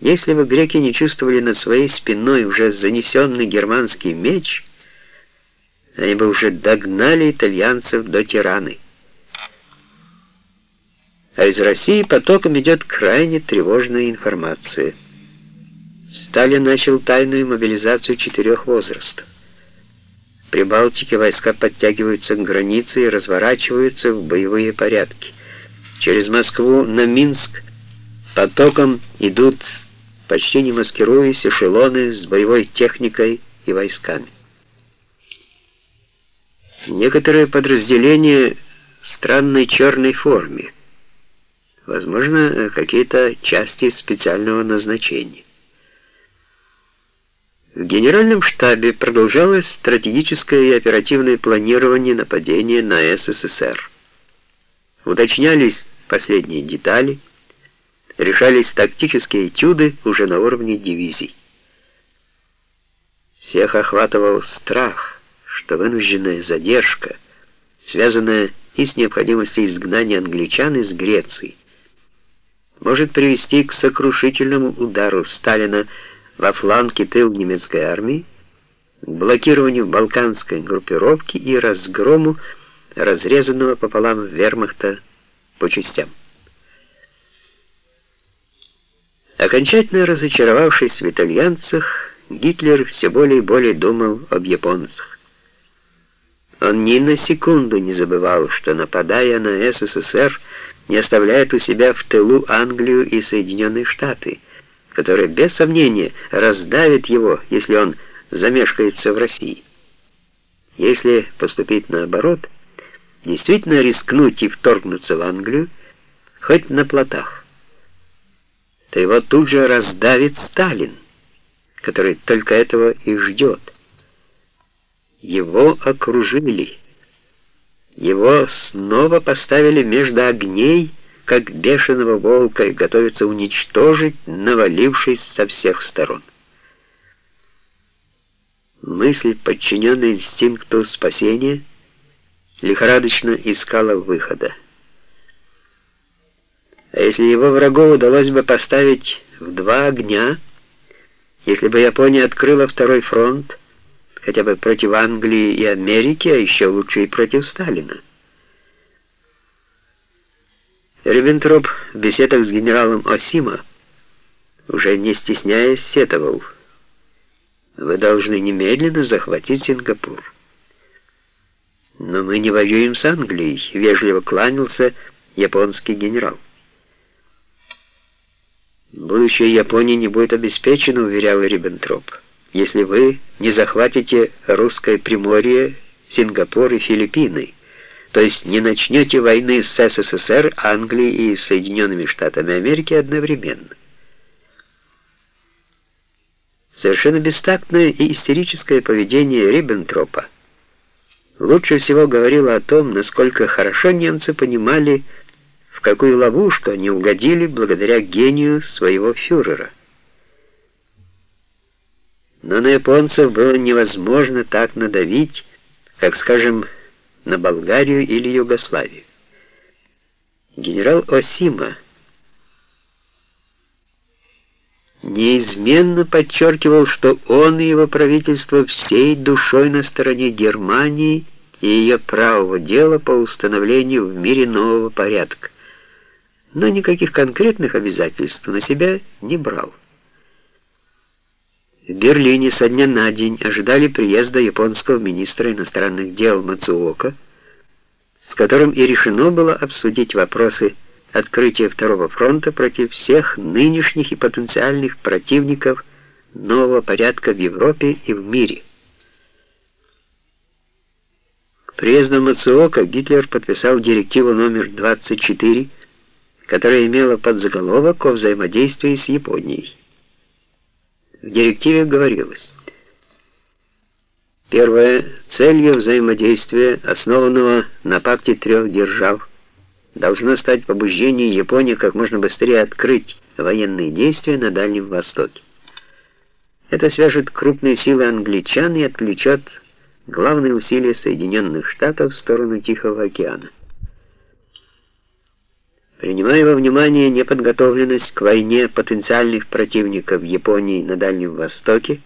Если бы греки не чувствовали над своей спиной уже занесенный германский меч, они бы уже догнали итальянцев до Тираны. А из России потоком идет крайне тревожная информация. Сталин начал тайную мобилизацию четырех возрастов. При Балтике войска подтягиваются к границе и разворачиваются в боевые порядки. Через Москву на Минск потоком идут, почти не маскируясь, эшелоны с боевой техникой и войсками. Некоторые подразделения в странной черной форме. Возможно, какие-то части специального назначения. В Генеральном штабе продолжалось стратегическое и оперативное планирование нападения на СССР. Уточнялись последние детали, решались тактические этюды уже на уровне дивизий. Всех охватывал страх, что вынужденная задержка, связанная и с необходимостью изгнания англичан из Греции, может привести к сокрушительному удару Сталина во фланг тыл немецкой армии, блокированию балканской группировки и разгрому разрезанного пополам вермахта по частям. Окончательно разочаровавшись в итальянцах, Гитлер все более и более думал об японцах. Он ни на секунду не забывал, что, нападая на СССР, не оставляет у себя в тылу Англию и Соединенные Штаты – которая без сомнения раздавит его, если он замешкается в России. Если поступить наоборот, действительно рискнуть и вторгнуться в Англию, хоть на плотах, то его тут же раздавит Сталин, который только этого и ждет. Его окружили. Его снова поставили между огней как бешеного волка, и готовится уничтожить, навалившись со всех сторон. Мысль, подчиненная инстинкту спасения, лихорадочно искала выхода. А если его врагов удалось бы поставить в два огня, если бы Япония открыла второй фронт, хотя бы против Англии и Америки, а еще лучше и против Сталина, Риббентроп в беседах с генералом Осима, уже не стесняясь, сетовал. «Вы должны немедленно захватить Сингапур». «Но мы не воюем с Англией», — вежливо кланялся японский генерал. «Будущее Японии не будет обеспечено», — уверял Риббентроп, «если вы не захватите русское Приморье, Сингапур и Филиппины» то есть не начнете войны с СССР, Англией и Соединенными Штатами Америки одновременно. Совершенно бестактное и истерическое поведение Риббентропа лучше всего говорило о том, насколько хорошо немцы понимали, какую ловушку они угодили благодаря гению своего фюрера. Но на японцев было невозможно так надавить, как, скажем, на Болгарию или Югославию. Генерал Осима неизменно подчеркивал, что он и его правительство всей душой на стороне Германии и ее правого дела по установлению в мире нового порядка, но никаких конкретных обязательств на себя не брал. В Берлине со дня на день ожидали приезда японского министра иностранных дел Мацуока, с которым и решено было обсудить вопросы открытия Второго фронта против всех нынешних и потенциальных противников нового порядка в Европе и в мире. К приезду Мацуока Гитлер подписал директиву номер 24, которая имела подзаголовок о взаимодействии с Японией. В директиве говорилось: Первое. Целью взаимодействия, основанного на пакте трех держав, должно стать побуждение Японии как можно быстрее открыть военные действия на Дальнем Востоке. Это свяжет крупные силы англичан и отвлечет главные усилия Соединенных Штатов в сторону Тихого океана. Принимая во внимание неподготовленность к войне потенциальных противников Японии на Дальнем Востоке,